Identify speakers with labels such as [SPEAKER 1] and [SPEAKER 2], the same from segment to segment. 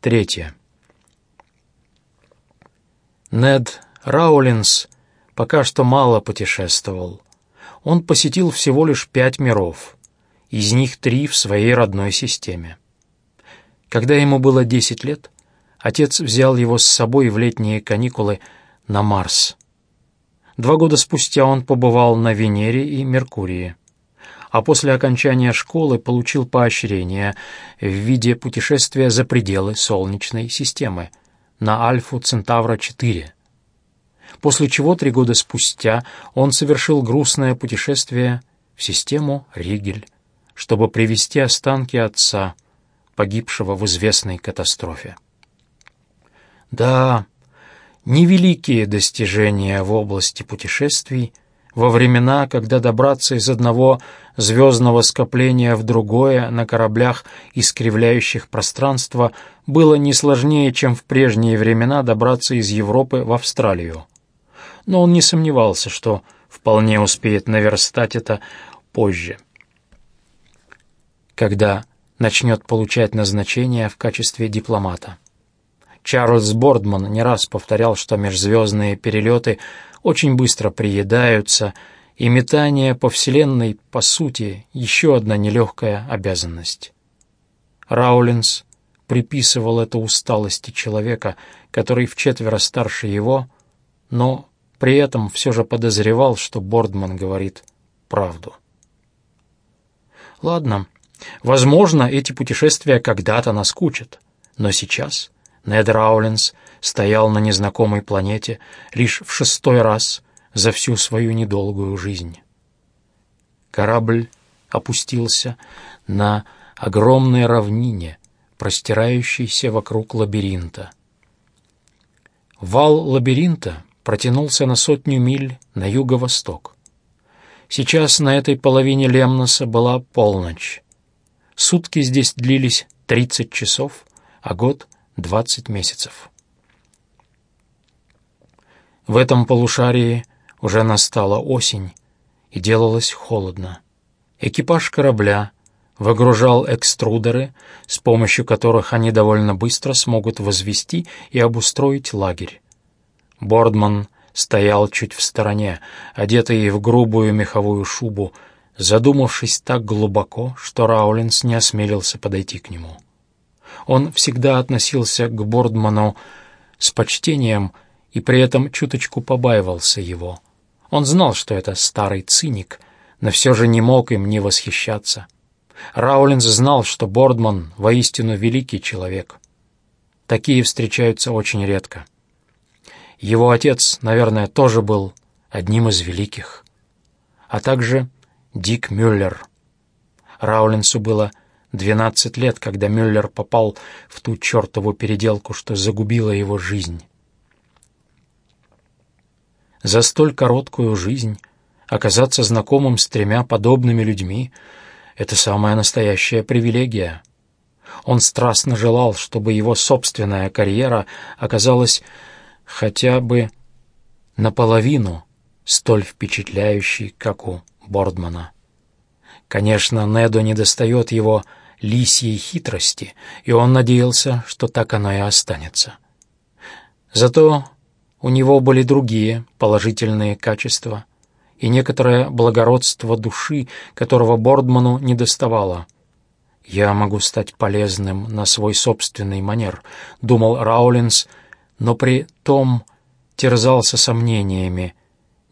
[SPEAKER 1] Третье. Нед Раулинс пока что мало путешествовал. Он посетил всего лишь пять миров, из них три в своей родной системе. Когда ему было десять лет, отец взял его с собой в летние каникулы на Марс. Два года спустя он побывал на Венере и Меркурии, а после окончания школы получил поощрение в виде путешествия за пределы Солнечной системы на Альфу Центавра-4, после чего три года спустя он совершил грустное путешествие в систему Ригель, чтобы привести останки отца, погибшего в известной катастрофе. Да, невеликие достижения в области путешествий во времена, когда добраться из одного звездного скопления в другое на кораблях, искривляющих пространство, было не сложнее, чем в прежние времена добраться из Европы в Австралию. Но он не сомневался, что вполне успеет наверстать это позже, когда начнет получать назначение в качестве дипломата. Чарльз Бордман не раз повторял, что межзвездные перелеты очень быстро приедаются, и метание по Вселенной, по сути, еще одна нелегкая обязанность. Раулинс приписывал это усталости человека, который вчетверо старше его, но при этом все же подозревал, что Бордман говорит правду. Ладно, возможно, эти путешествия когда-то наскучат, но сейчас нед Раулинс стоял на незнакомой планете лишь в шестой раз за всю свою недолгую жизнь. Корабль опустился на огромной равнине, простирающейся вокруг лабиринта. Вал лабиринта протянулся на сотню миль на юго-восток. Сейчас на этой половине Лемноса была полночь. Сутки здесь длились 30 часов, а год — 20 месяцев. В этом полушарии уже настала осень, и делалось холодно. Экипаж корабля выгружал экструдеры, с помощью которых они довольно быстро смогут возвести и обустроить лагерь. Бордман стоял чуть в стороне, одетый в грубую меховую шубу, задумавшись так глубоко, что Раулинс не осмелился подойти к нему. Он всегда относился к Бордману с почтением и при этом чуточку побаивался его. Он знал, что это старый циник, но все же не мог им не восхищаться. Раулинс знал, что Бордман воистину великий человек. Такие встречаются очень редко. Его отец, наверное, тоже был одним из великих. А также Дик Мюллер. Раулинсу было Двенадцать лет, когда Мюллер попал в ту чертову переделку, что загубила его жизнь. За столь короткую жизнь оказаться знакомым с тремя подобными людьми — это самая настоящая привилегия. Он страстно желал, чтобы его собственная карьера оказалась хотя бы наполовину столь впечатляющей, как у Бордмана. Конечно, Неду недостает его лисьей хитрости, и он надеялся, что так оно и останется. Зато у него были другие положительные качества и некоторое благородство души, которого Бордману не доставало. «Я могу стать полезным на свой собственный манер», — думал Раулинс, но при том терзался сомнениями,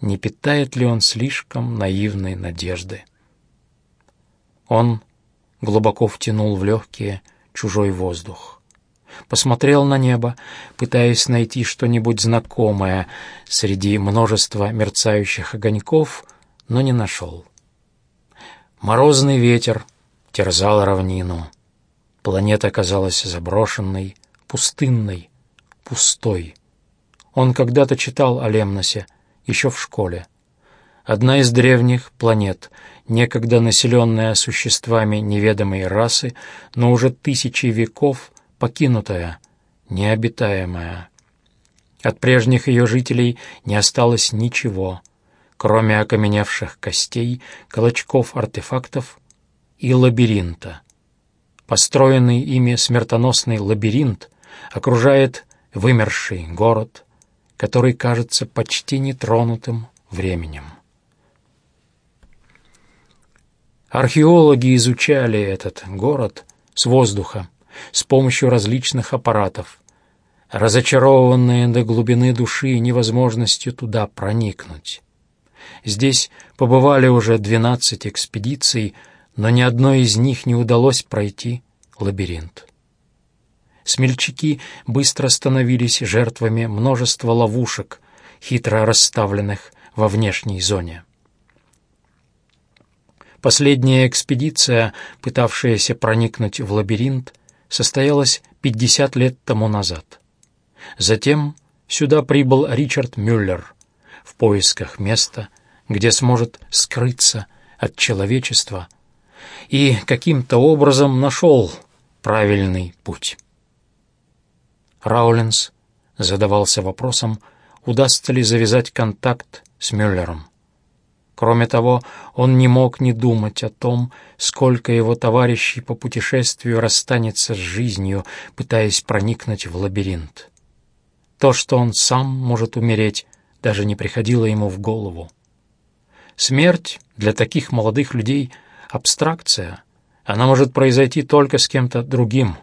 [SPEAKER 1] не питает ли он слишком наивной надежды. Он глубоко втянул в легкие чужой воздух. Посмотрел на небо, пытаясь найти что-нибудь знакомое среди множества мерцающих огоньков, но не нашел. Морозный ветер терзал равнину. Планета казалась заброшенной, пустынной, пустой. Он когда-то читал о Лемносе, еще в школе. Одна из древних планет, некогда населенная существами неведомой расы, но уже тысячи веков покинутая, необитаемая. От прежних ее жителей не осталось ничего, кроме окаменевших костей, клочков артефактов и лабиринта. Построенный ими смертоносный лабиринт окружает вымерший город, который кажется почти нетронутым временем. Археологи изучали этот город с воздуха с помощью различных аппаратов, разочарованные до глубины души невозможностью туда проникнуть. Здесь побывали уже двенадцать экспедиций, но ни одной из них не удалось пройти лабиринт. Смельчаки быстро становились жертвами множества ловушек, хитро расставленных во внешней зоне. Последняя экспедиция, пытавшаяся проникнуть в лабиринт, состоялась 50 лет тому назад. Затем сюда прибыл Ричард Мюллер в поисках места, где сможет скрыться от человечества, и каким-то образом нашел правильный путь. Раулинс задавался вопросом, удастся ли завязать контакт с Мюллером. Кроме того, он не мог не думать о том, сколько его товарищей по путешествию расстанется с жизнью, пытаясь проникнуть в лабиринт. То, что он сам может умереть, даже не приходило ему в голову. Смерть для таких молодых людей — абстракция. Она может произойти только с кем-то другим.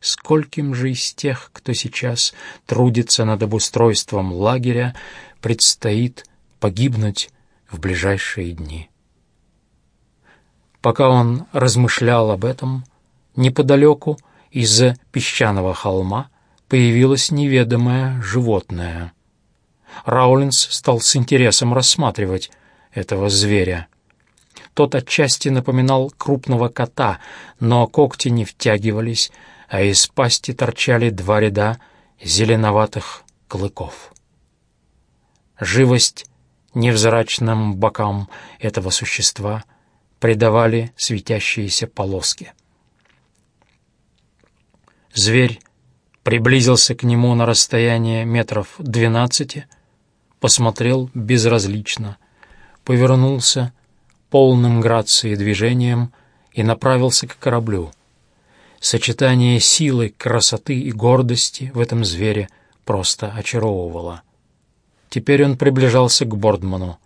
[SPEAKER 1] Скольким же из тех, кто сейчас трудится над обустройством лагеря, предстоит погибнуть в ближайшие дни. Пока он размышлял об этом, неподалеку из-за песчаного холма появилось неведомое животное. Раулинс стал с интересом рассматривать этого зверя. Тот отчасти напоминал крупного кота, но когти не втягивались, а из пасти торчали два ряда зеленоватых клыков. Живость невзрачным бокам этого существа придавали светящиеся полоски. Зверь приблизился к нему на расстояние метров двенадцати, посмотрел безразлично, повернулся полным грацией движением и направился к кораблю. Сочетание силы, красоты и гордости в этом звере просто очаровывало. Теперь он приближался к Бордману.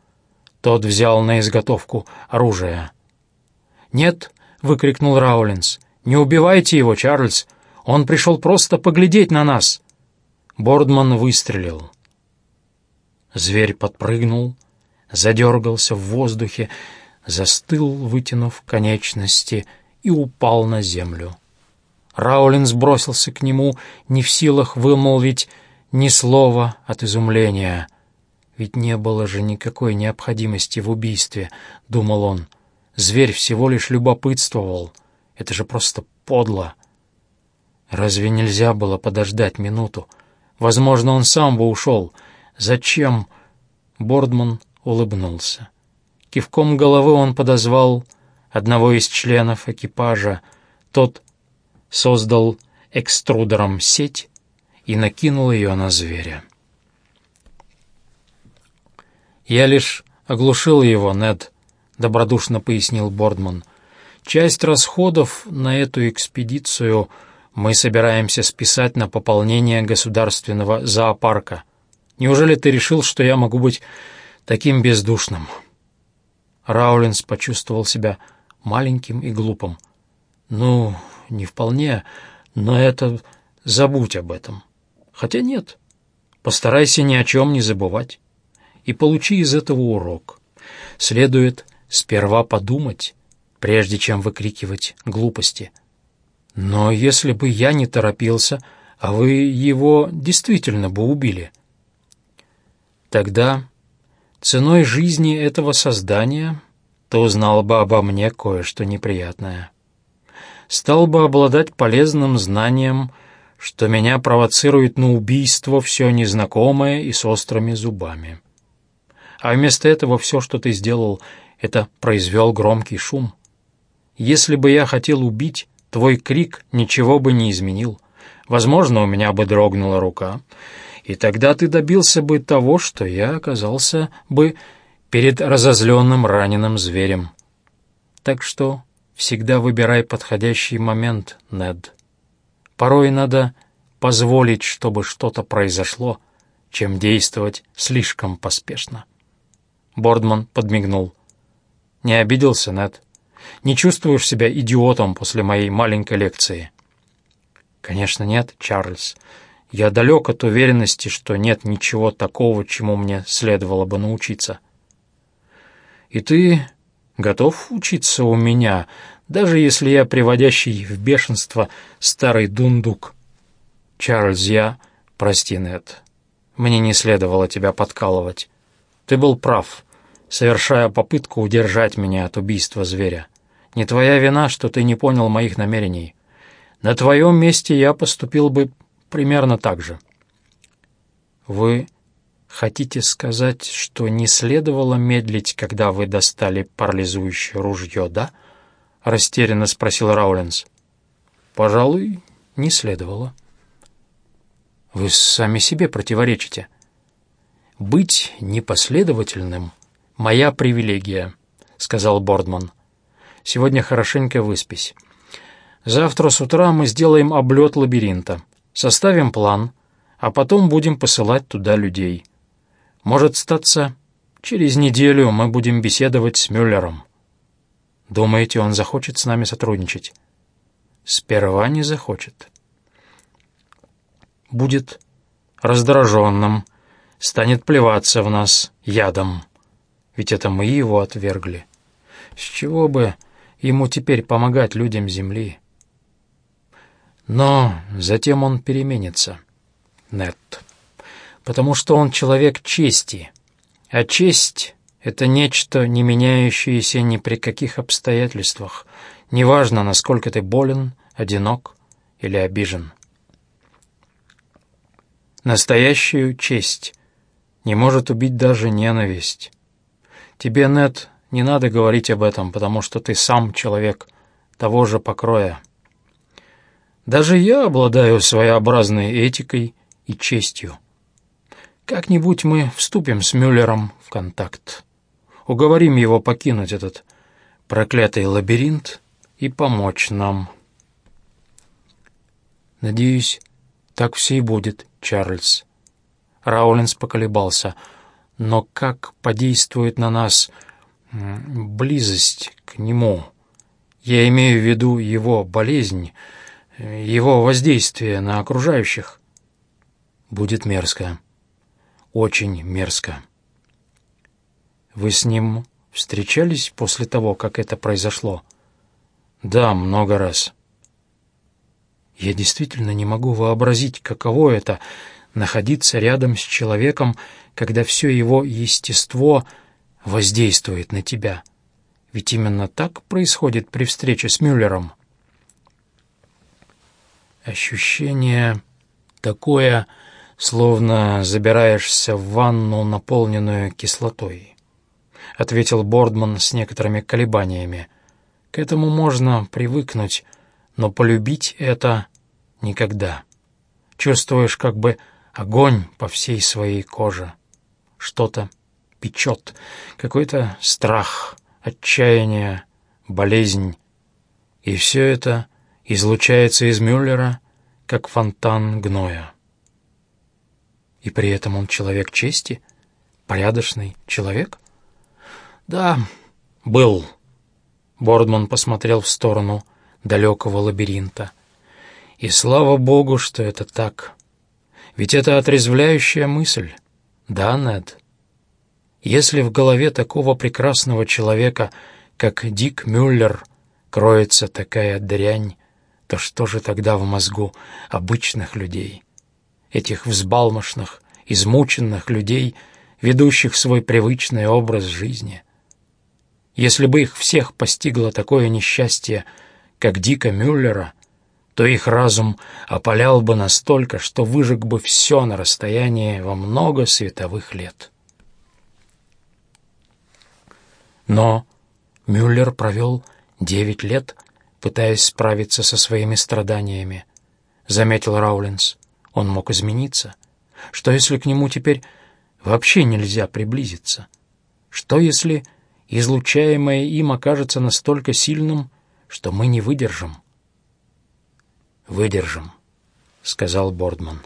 [SPEAKER 1] Тот взял на изготовку оружие. «Нет!» — выкрикнул Раулинс. «Не убивайте его, Чарльз! Он пришел просто поглядеть на нас!» Бордман выстрелил. Зверь подпрыгнул, задергался в воздухе, застыл, вытянув конечности, и упал на землю. Раулинс бросился к нему, не в силах вымолвить ни слова от изумления. Ведь не было же никакой необходимости в убийстве, думал он. Зверь всего лишь любопытствовал. Это же просто подло. Разве нельзя было подождать минуту? Возможно, он сам бы ушел. Зачем? Бордман улыбнулся. Кивком головы он подозвал одного из членов экипажа. Тот создал экструдером сеть и накинул ее на зверя. «Я лишь оглушил его, Нед», — добродушно пояснил Бордман. «Часть расходов на эту экспедицию мы собираемся списать на пополнение государственного зоопарка. Неужели ты решил, что я могу быть таким бездушным?» Раулинс почувствовал себя маленьким и глупым. «Ну, не вполне, но это... Забудь об этом». Хотя нет. Постарайся ни о чем не забывать. И получи из этого урок. Следует сперва подумать, прежде чем выкрикивать глупости. Но если бы я не торопился, а вы его действительно бы убили, тогда ценой жизни этого создания ты узнал бы обо мне кое-что неприятное. Стал бы обладать полезным знанием что меня провоцирует на убийство все незнакомое и с острыми зубами. А вместо этого все, что ты сделал, это произвел громкий шум. Если бы я хотел убить, твой крик ничего бы не изменил. Возможно, у меня бы дрогнула рука, и тогда ты добился бы того, что я оказался бы перед разозленным раненым зверем. Так что всегда выбирай подходящий момент, Нед. Порой надо позволить, чтобы что-то произошло, чем действовать слишком поспешно. Бордман подмигнул. «Не обиделся, Нед? Не чувствуешь себя идиотом после моей маленькой лекции?» «Конечно нет, Чарльз. Я далек от уверенности, что нет ничего такого, чему мне следовало бы научиться». «И ты готов учиться у меня, даже если я приводящий в бешенство старый дундук?» «Чарльз, я...» «Прости, Нед. Мне не следовало тебя подкалывать. Ты был прав, совершая попытку удержать меня от убийства зверя. Не твоя вина, что ты не понял моих намерений. На твоем месте я поступил бы примерно так же. Вы хотите сказать, что не следовало медлить, когда вы достали парализующее ружье, да? Растерянно спросил Раулинс. Пожалуй, не следовало. Вы сами себе противоречите. Быть непоследовательным — моя привилегия, сказал Бордман. Сегодня хорошенько выспись. Завтра с утра мы сделаем облет лабиринта, составим план, а потом будем посылать туда людей. Может статься, через неделю мы будем беседовать с Мюллером. Думаете, он захочет с нами сотрудничать? Сперва не захочет. Будет раздраженным, станет плеваться в нас ядом. Ведь это мы его отвергли. С чего бы ему теперь помогать людям Земли? Но затем он переменится, Нет, потому что он человек чести, а честь — это нечто, не меняющееся ни при каких обстоятельствах, неважно, насколько ты болен, одинок или обижен. Настоящую честь не может убить даже ненависть. Тебе, Нет, не надо говорить об этом, потому что ты сам человек того же покроя. Даже я обладаю своеобразной этикой и честью. Как-нибудь мы вступим с Мюллером в контакт. Уговорим его покинуть этот проклятый лабиринт и помочь нам. Надеюсь, так все и будет, Чарльз. Раулинс поколебался. Но как подействует на нас близость к нему? Я имею в виду его болезнь — его воздействие на окружающих будет мерзко. Очень мерзко. Вы с ним встречались после того, как это произошло? Да, много раз. Я действительно не могу вообразить, каково это — находиться рядом с человеком, когда все его естество воздействует на тебя. Ведь именно так происходит при встрече с Мюллером. Ощущение такое, словно забираешься в ванну, наполненную кислотой, — ответил Бордман с некоторыми колебаниями. К этому можно привыкнуть, но полюбить это никогда. Чувствуешь как бы огонь по всей своей коже. Что-то печет, какой-то страх, отчаяние, болезнь. И все это излучается из Мюллера, как фонтан гноя. И при этом он человек чести, порядочный человек? Да, был. Бордман посмотрел в сторону далекого лабиринта. И слава богу, что это так. Ведь это отрезвляющая мысль. Да, Нед? Если в голове такого прекрасного человека, как Дик Мюллер, кроется такая дрянь, то что же тогда в мозгу обычных людей? Этих взбалмошных, измученных людей, ведущих свой привычный образ жизни. Если бы их всех постигло такое несчастье, как Дика Мюллера, то их разум опалял бы настолько, что выжег бы все на расстоянии во много световых лет. Но Мюллер провел девять лет пытаясь справиться со своими страданиями. Заметил Раулинс. Он мог измениться. Что, если к нему теперь вообще нельзя приблизиться? Что, если излучаемое им окажется настолько сильным, что мы не выдержим? выдержим», — сказал Бордман.